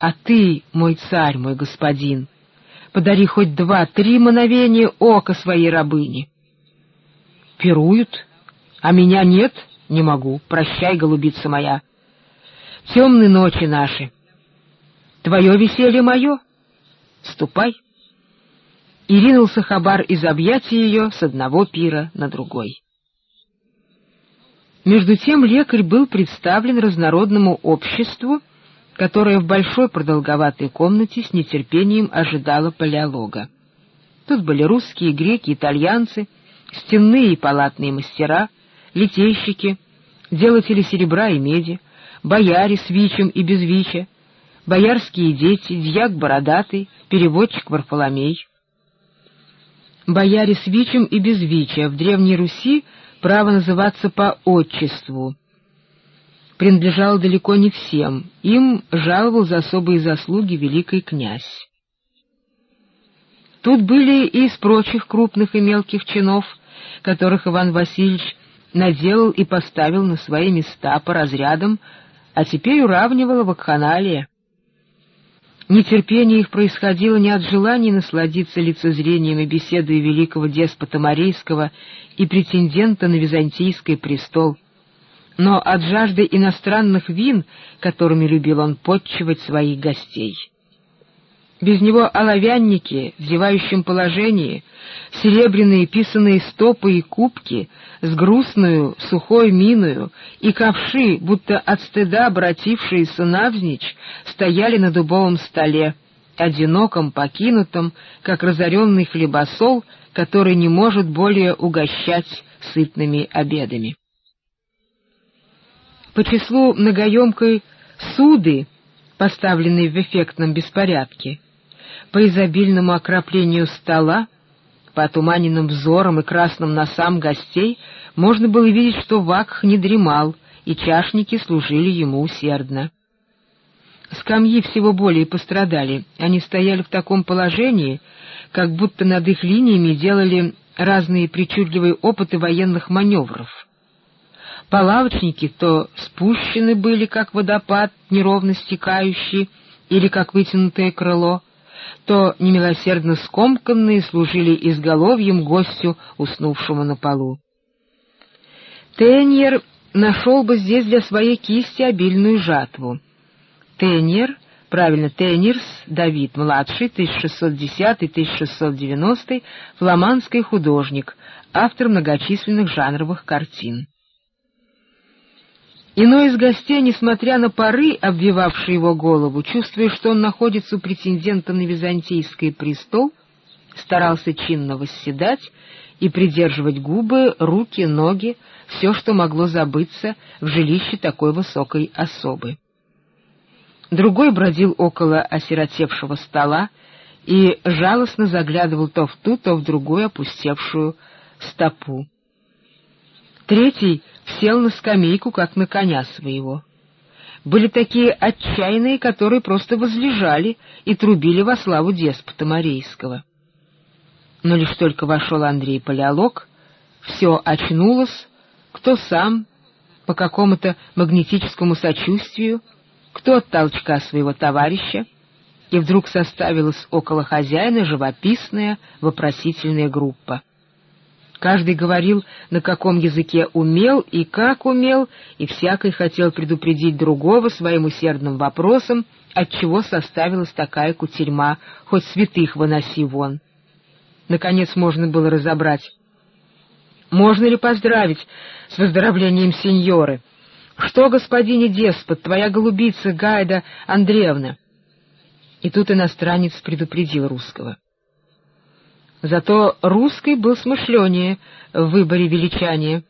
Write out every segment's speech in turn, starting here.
А ты, мой царь, мой господин, подари хоть два-три мановения ока своей рабыни. Пируют, а меня нет, не могу. Прощай, голубица моя. Темные ночи наши. Твое веселье мое. Ступай. И ринулся Хабар из объятий ее с одного пира на другой. Между тем лекарь был представлен разнородному обществу, которое в большой продолговатой комнате с нетерпением ожидало палеолога. Тут были русские, греки, итальянцы, стенные и палатные мастера, литейщики, делатели серебра и меди, бояре с вичем и без вича, боярские дети, дьяк бородатый, переводчик Варфоломей. Бояре с вичем и без вича в Древней Руси право называться по отчеству принадлежало далеко не всем, им жаловал за особые заслуги великий князь. Тут были и из прочих крупных и мелких чинов, которых Иван Васильевич наделал и поставил на свои места по разрядам, а теперь уравнивал вакханалия. Нетерпение их происходило не от желания насладиться лицезрением и беседой великого деспота Марийского и претендента на византийский престол, но от жажды иностранных вин, которыми любил он подчивать своих гостей. Без него оловянники в зевающем положении, серебряные писаные стопы и кубки с грустную сухой миною и ковши, будто от стыда обратившиеся навзничь, стояли на дубовом столе, одиноком, покинутом, как разоренный хлебосол, который не может более угощать сытными обедами. По числу многоемкой суды, поставленной в эффектном беспорядке, по изобильному окроплению стола, по отуманенным взорам и красным носам гостей можно было видеть, что Вакх не дремал, и чашники служили ему усердно. Скамьи всего более пострадали, они стояли в таком положении, как будто над их линиями делали разные причудливые опыты военных маневров. Палавочники то спущены были, как водопад, неровно стекающий, или как вытянутое крыло, то немилосердно скомканные служили изголовьем гостю, уснувшему на полу. Теньер нашел бы здесь для своей кисти обильную жатву. Теньер, правильно, Теньерс, Давид, младший, 1610-1690, фламандский художник, автор многочисленных жанровых картин. Иной из гостей, несмотря на пары, обвивавшие его голову, чувствуя, что он находится у претендента на византийский престол, старался чинно восседать и придерживать губы, руки, ноги, все, что могло забыться в жилище такой высокой особы. Другой бродил около осиротевшего стола и жалостно заглядывал то в ту, то в другую опустевшую стопу. Третий сел на скамейку, как на коня своего. Были такие отчаянные, которые просто возлежали и трубили во славу деспота Марейского. Но лишь только вошел Андрей Палеолог, все очнулось, кто сам, по какому-то магнетическому сочувствию, кто от толчка своего товарища, и вдруг составилась около хозяина живописная вопросительная группа. Каждый говорил, на каком языке умел и как умел, и всякий хотел предупредить другого своим усердным вопросом, отчего составилась такая кутерьма, хоть святых выноси вон. Наконец можно было разобрать. Можно ли поздравить с выздоровлением сеньоры? Что, господине деспот, твоя голубица Гайда Андреевна? И тут иностранец предупредил русского. Зато русский был смышленнее в выборе величания.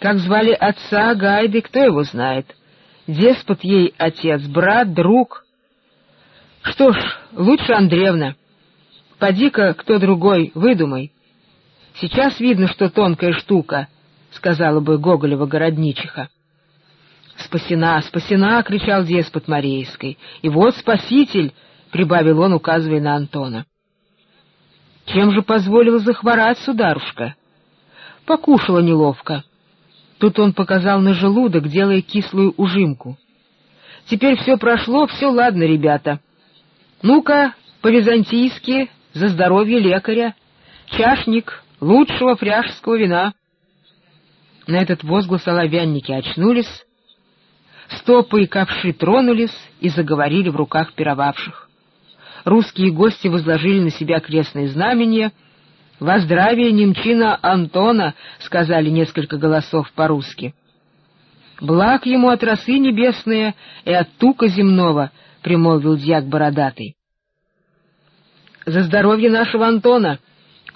Как звали отца Гайды, кто его знает? Деспот ей отец, брат, друг. Что ж, лучше Андреевна. Поди-ка кто другой, выдумай. Сейчас видно, что тонкая штука, — сказала бы Гоголева городничиха. «Спасена, спасена!» — кричал деспот Марейской. «И вот спаситель!» — прибавил он, указывая на Антона. Чем же позволила захворать, сударушка? Покушала неловко. Тут он показал на желудок, делая кислую ужимку. Теперь все прошло, все ладно, ребята. Ну-ка, по-византийски, за здоровье лекаря. Чашник лучшего фряжского вина. На этот возглас оловянники очнулись, стопы и ковши тронулись и заговорили в руках пировавших. Русские гости возложили на себя крестные знамения. «Во здравие немчина Антона!» — сказали несколько голосов по-русски. «Благ ему от росы небесные и от тука земного», — примолвил дьяк бородатый. «За здоровье нашего Антона!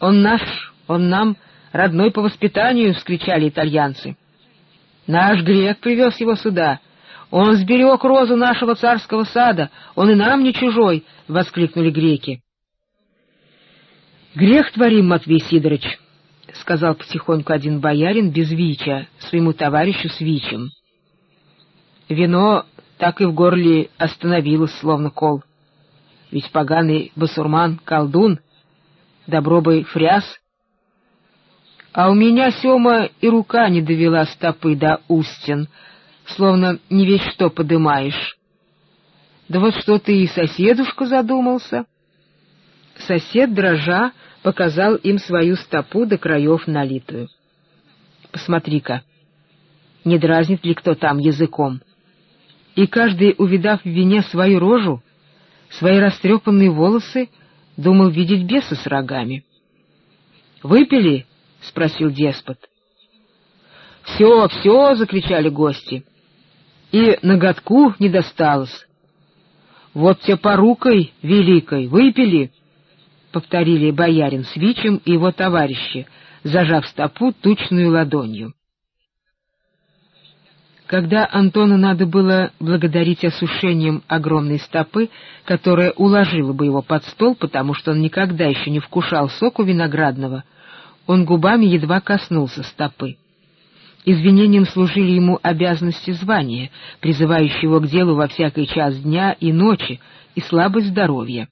Он наш, он нам родной по воспитанию!» — вскричали итальянцы. «Наш грек привез его сюда. Он сберег розу нашего царского сада. Он и нам не чужой!» — воскликнули греки. «Грех творим, Матвей Сидорович», — сказал потихоньку один боярин без вича своему товарищу с вичем. Вино так и в горле остановилось, словно кол. Ведь поганый басурман — колдун, добробой фряс. А у меня, Сема, и рука не довела стопы до устен, словно не весь что подымаешь. Да вот что ты и соседушка задумался. Сосед, дрожа, показал им свою стопу до краев налитую. Посмотри-ка, не дразнит ли кто там языком? И каждый, увидав в вине свою рожу, свои растрепанные волосы, думал видеть беса с рогами. «Выпили?» — спросил деспот. «Все, все!» — закричали гости. «И ноготку не досталось. Вот те порукой великой выпили!» — повторили боярин с Вичем и его товарищи, зажав стопу тучную ладонью. Когда Антону надо было благодарить осушением огромной стопы, которая уложила бы его под стол, потому что он никогда еще не вкушал соку виноградного, он губами едва коснулся стопы. Извинением служили ему обязанности звания, призывающего к делу во всякий час дня и ночи, и слабость здоровья.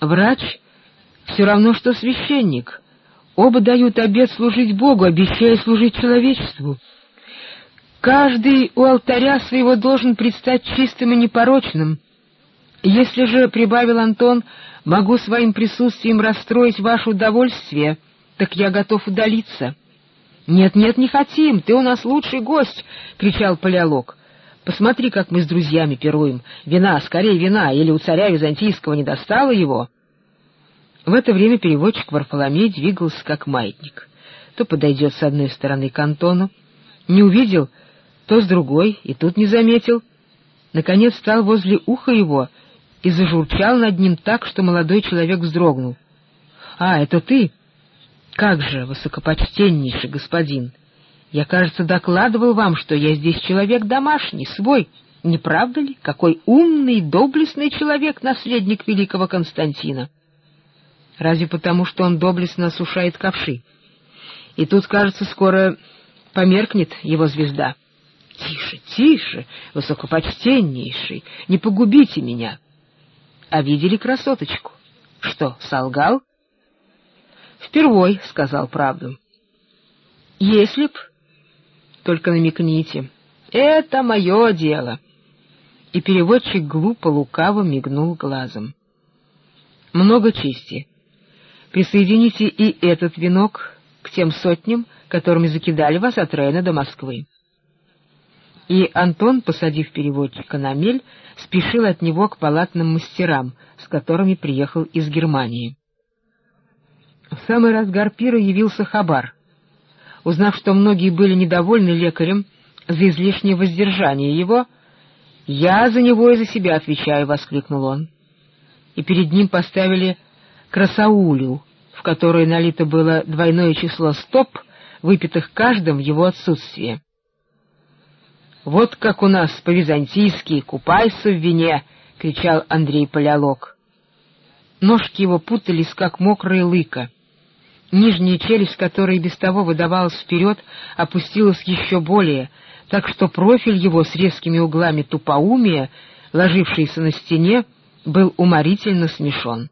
Врач — все равно, что священник. Оба дают обет служить Богу, обещая служить человечеству — Каждый у алтаря своего должен предстать чистым и непорочным. Если же, — прибавил Антон, — могу своим присутствием расстроить ваше удовольствие, так я готов удалиться. «Нет, нет, не хотим, ты у нас лучший гость!» — кричал палеолог. «Посмотри, как мы с друзьями пируем. Вина, скорее вина, или у царя Византийского не достало его?» В это время переводчик Варфоломей двигался как маятник. То подойдет с одной стороны к Антону, не увидел — то с другой, и тут не заметил. Наконец стал возле уха его и зажурчал над ним так, что молодой человек вздрогнул. — А, это ты? Как же, высокопочтеннейший господин! Я, кажется, докладывал вам, что я здесь человек домашний, свой. Не правда ли? Какой умный, доблестный человек, наследник великого Константина! Разве потому, что он доблестно осушает ковши? И тут, кажется, скоро померкнет его звезда. Тише, тише, высокопочтеннейший, не погубите меня. А видели красоточку? Что, солгал? Впервой сказал правду. Если б... Только намекните. Это мое дело. И переводчик глупо лукаво мигнул глазом. Много чести. Присоедините и этот венок к тем сотням, которыми закидали вас от Рейна до Москвы и Антон, посадив переводчика на мель, спешил от него к палатным мастерам, с которыми приехал из Германии. В самый разгар пира явился Хабар. Узнав, что многие были недовольны лекарем за излишнее воздержание его, «Я за него и за себя отвечаю», — воскликнул он. И перед ним поставили красаулю, в которой налито было двойное число стоп, выпитых каждым в его отсутствие. «Вот как у нас по-византийски «купайся в вине!» — кричал Андрей Палеолог. Ножки его путались, как мокрая лыка. Нижняя челюсть, которая без того выдавалась вперед, опустилась еще более, так что профиль его с резкими углами тупоумия, ложившийся на стене, был уморительно смешон.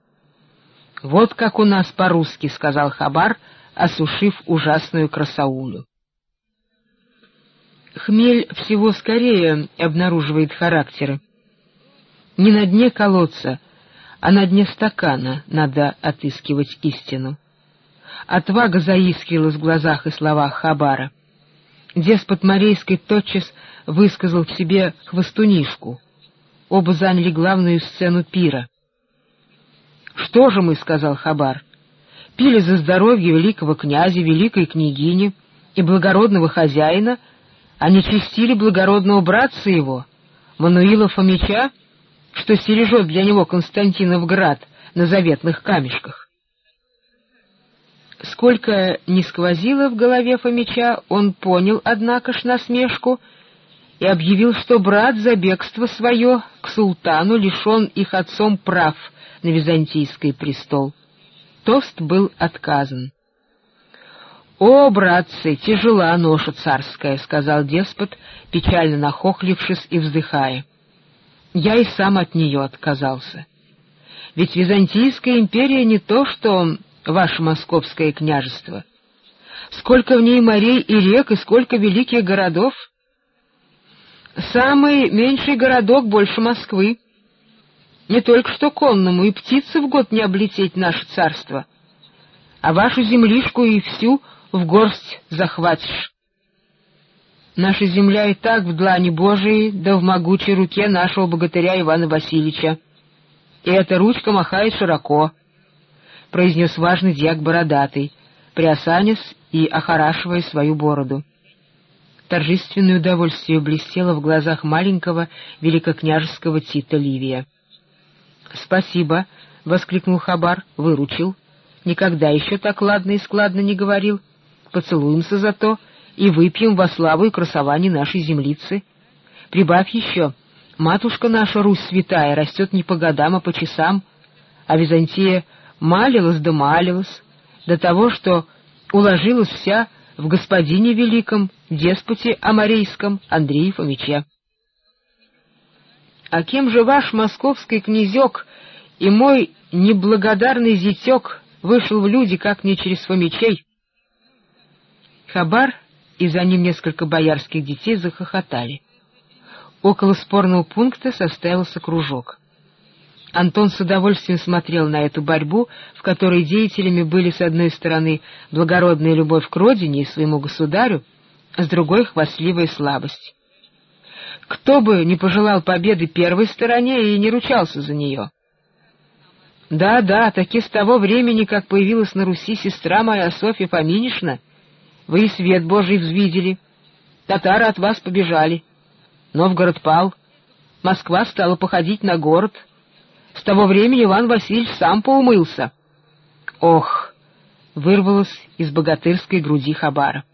«Вот как у нас по-русски», — сказал Хабар, осушив ужасную красаулю. Хмель всего скорее обнаруживает характеры. Не на дне колодца, а на дне стакана надо отыскивать истину. Отвага заискрила в глазах и словах Хабара. Деспот Морейской тотчас высказал в себе хвостунишку. Оба заняли главную сцену пира. «Что же мы, — сказал Хабар, — пили за здоровье великого князя, великой княгини и благородного хозяина, а не чистили благородного братца его, Мануила Фомича, что стережет для него Константинов град на заветных камешках. Сколько не сквозило в голове Фомича, он понял, однако ж, насмешку и объявил, что брат за бегство свое к султану лишен их отцом прав на византийский престол. Тост был отказан. «О, братцы, тяжела ноша царская», — сказал деспот, печально нахохлившись и вздыхая. «Я и сам от нее отказался. Ведь Византийская империя не то, что ваше московское княжество. Сколько в ней морей и рек, и сколько великих городов. Самый меньший городок больше Москвы. Не только что конному и птицы в год не облететь наше царство, а вашу землишку и всю в горсть захватишь. Наша земля и так в длани Божией, да в могучей руке нашего богатыря Ивана Васильевича. И эта ручка махает широко —— произнес важный дьяк бородатый, приосанясь и охорашивая свою бороду. Торжественное удовольствие блестело в глазах маленького великокняжеского Тита Ливия. «Спасибо!» — воскликнул Хабар, выручил. «Никогда еще так ладно и складно не говорил. Поцелуемся зато и выпьем во славу и красование нашей землицы. Прибавь еще, матушка наша Русь святая растет не по годам, а по часам, а Византия малилась да малилась, до того, что уложилась вся в господине великом, деспоте Амарейском Андрея Фомиче. А кем же ваш московский князек и мой неблагодарный зятек вышел в люди, как не через Фомичей? Хабар и за ним несколько боярских детей захохотали. Около спорного пункта составился кружок — Антон с удовольствием смотрел на эту борьбу, в которой деятелями были, с одной стороны, благородная любовь к родине и своему государю, а с другой — хвастливая слабость. Кто бы не пожелал победы первой стороне и не ручался за нее. Да-да, таки с того времени, как появилась на Руси сестра моя Софья Фоминишна, вы и свет Божий взвидели. Татары от вас побежали. Новгород пал. Москва стала походить на город — с того времени Иван Васильевич сам поумылся. Ох! Вырвалось из богатырской груди Хабара.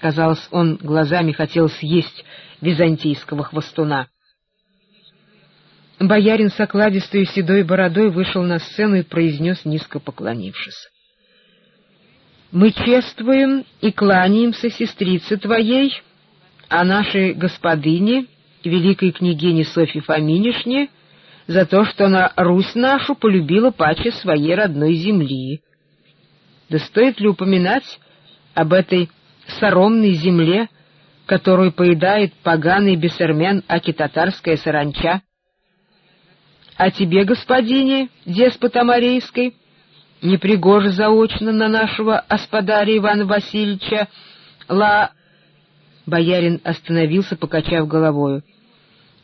Казалось, он глазами хотел съесть византийского хвостуна. Боярин с окладистой седой бородой вышел на сцену и произнес, низко поклонившись. «Мы чествуем и кланяемся сестрице твоей, а нашей господыне, великой княгине Софье Фоминишне, за то, что она Русь нашу полюбила паче своей родной земли. Да стоит ли упоминать об этой соромной земле, которую поедает поганый бессермен аки-татарская саранча? А тебе, господине, деспота Морейской, непригоже заочно на нашего осподаря Ивана Васильевича ла... Боярин остановился, покачав головою.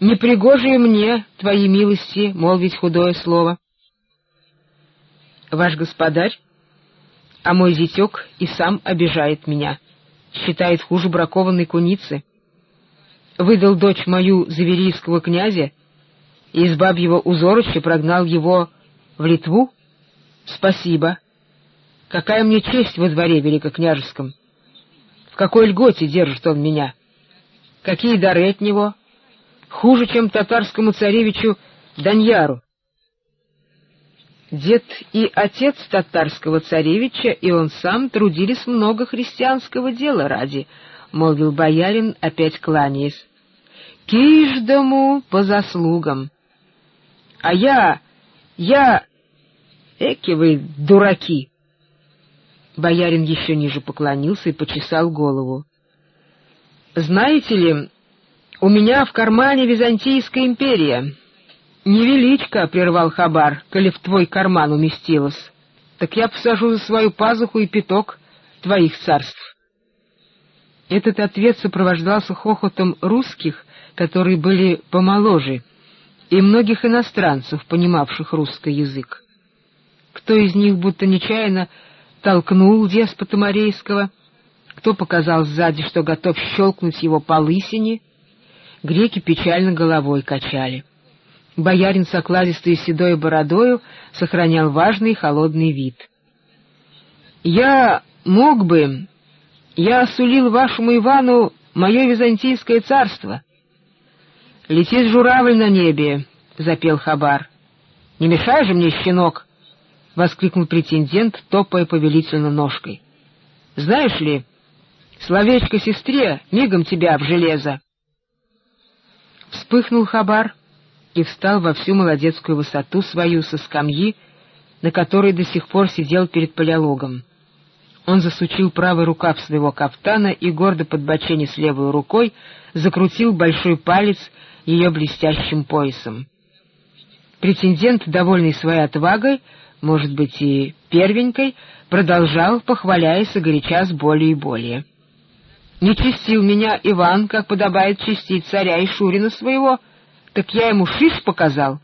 Непригожие мне, твои милости, молвить худое слово. Ваш господарь, а мой зятек и сам обижает меня, считает хуже бракованной куницы. Выдал дочь мою заверийского князя и из бабьего узороча прогнал его в Литву? Спасибо. Какая мне честь во дворе великокняжеском! В какой льготе держит он меня? Какие дары от него? Хуже, чем татарскому царевичу Даньяру. Дед и отец татарского царевича, и он сам трудились много христианского дела ради, — молвил боярин, опять кланяясь. — Киждому по заслугам. А я... я... Эки вы дураки! Боярин еще ниже поклонился и почесал голову. Знаете ли, у меня в кармане Византийская империя. Невеличко, — прервал Хабар, — коли в твой карман уместилась. Так я посажу за свою пазуху и пяток твоих царств. Этот ответ сопровождался хохотом русских, которые были помоложе, и многих иностранцев, понимавших русский язык. Кто из них будто нечаянно толкнул деспота Морейского, кто показал сзади, что готов щелкнуть его по лысине, греки печально головой качали. Боярин с окладистой седой бородою сохранял важный холодный вид. «Я мог бы... Я осулил вашему Ивану мое византийское царство». «Летит журавль на небе», — запел Хабар. «Не мешай же мне, щенок!» — воскликнул претендент, топая повелительно ножкой. «Знаешь ли, словечко сестре мигом тебя в железо!» Вспыхнул Хабар и встал во всю молодецкую высоту свою со скамьи, на которой до сих пор сидел перед палеологом. Он засучил правый рукав своего кафтана и, гордо подбоченясь левой рукой, закрутил большой палец ее блестящим поясом. Претендент, довольный своей отвагой, может быть, и первенькой, продолжал, похваляясь и горяча с более и более. «Не чистил меня Иван, как подобает чистить царя и Шурина своего, так я ему шиш показал.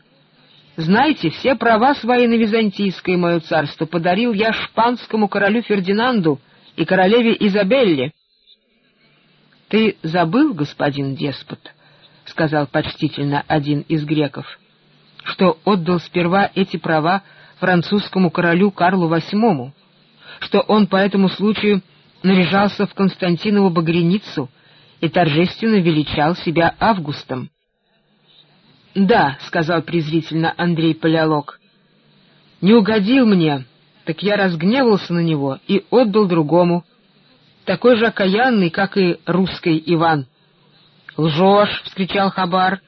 Знаете, все права свои на византийское мое царство подарил я шпанскому королю Фердинанду и королеве Изабелле». «Ты забыл, господин деспот?» — сказал почтительно один из греков, — что отдал сперва эти права французскому королю Карлу VIII, что он по этому случаю наряжался в Константинову багряницу и торжественно величал себя Августом. — Да, — сказал презрительно Андрей Палеолог, — не угодил мне, так я разгневался на него и отдал другому, такой же окаянный, как и русский Иван. — Лжешь! — вскричал Хабар,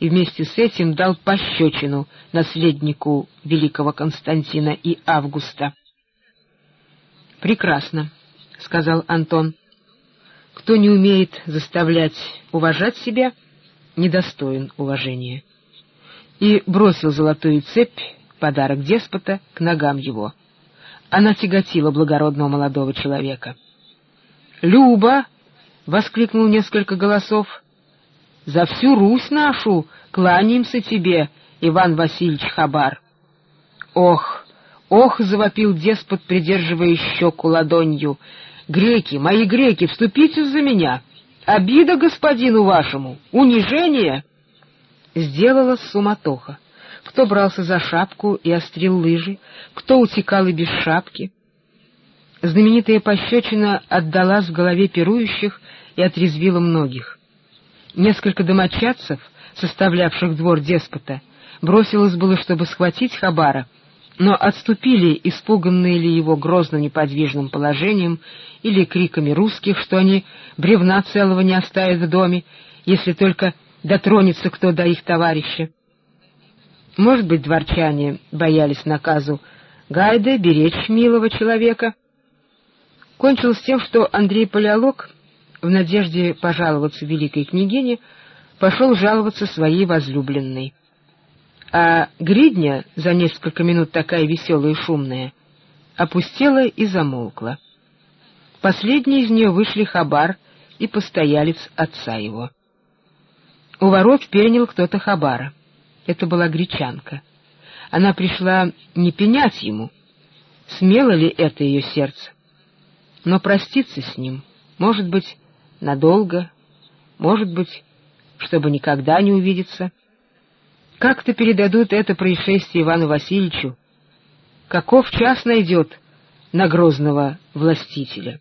и вместе с этим дал пощечину наследнику великого Константина и Августа. «Прекрасно», — сказал Антон. «Кто не умеет заставлять уважать себя, недостоин уважения». И бросил золотую цепь, подарок деспота, к ногам его. Она тяготила благородного молодого человека. «Люба!» — воскликнул несколько голосов. За всю Русь нашу кланяемся тебе, Иван Васильевич Хабар. Ох, ох, завопил деспот, придерживая щеку ладонью. Греки, мои греки, вступите за меня. Обида господину вашему, унижение. Сделалась суматоха. Кто брался за шапку и острил лыжи, кто утекал и без шапки. Знаменитая пощечина отдалась в голове пирующих и отрезвила многих. Несколько домочадцев, составлявших двор деспота, бросилось было, чтобы схватить Хабара, но отступили, испуганные ли его грозно неподвижным положением или криками русских, что они бревна целого не оставят в доме, если только дотронется кто до их товарища. Может быть, дворчане боялись наказу Гайда беречь милого человека. Кончилось тем, что Андрей Палеолог в надежде пожаловаться великой княгине, пошел жаловаться своей возлюбленной. А гридня, за несколько минут такая веселая и шумная, опустела и замолкла. Последние из нее вышли Хабар и постоялец отца его. У ворот перенял кто-то Хабара. Это была гречанка. Она пришла не пенять ему, смело ли это ее сердце, но проститься с ним, может быть, надолго, может быть, чтобы никогда не увидеться. Как-то передадут это происшествие Ивану Васильевичу. Каков час найдет на грозного властителя?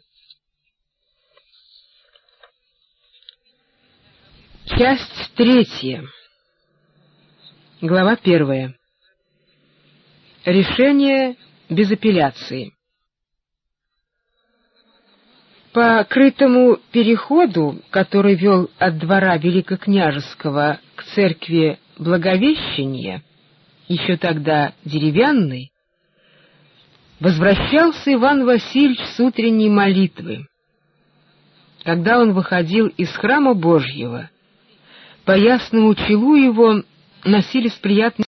Часть третья. Глава первая. Решение без апелляции. По крытому переходу, который вел от двора Великокняжеского к церкви Благовещения, еще тогда деревянный, возвращался Иван Васильевич с утренней молитвы. когда он выходил из храма Божьего, по ясному челу его носились приятные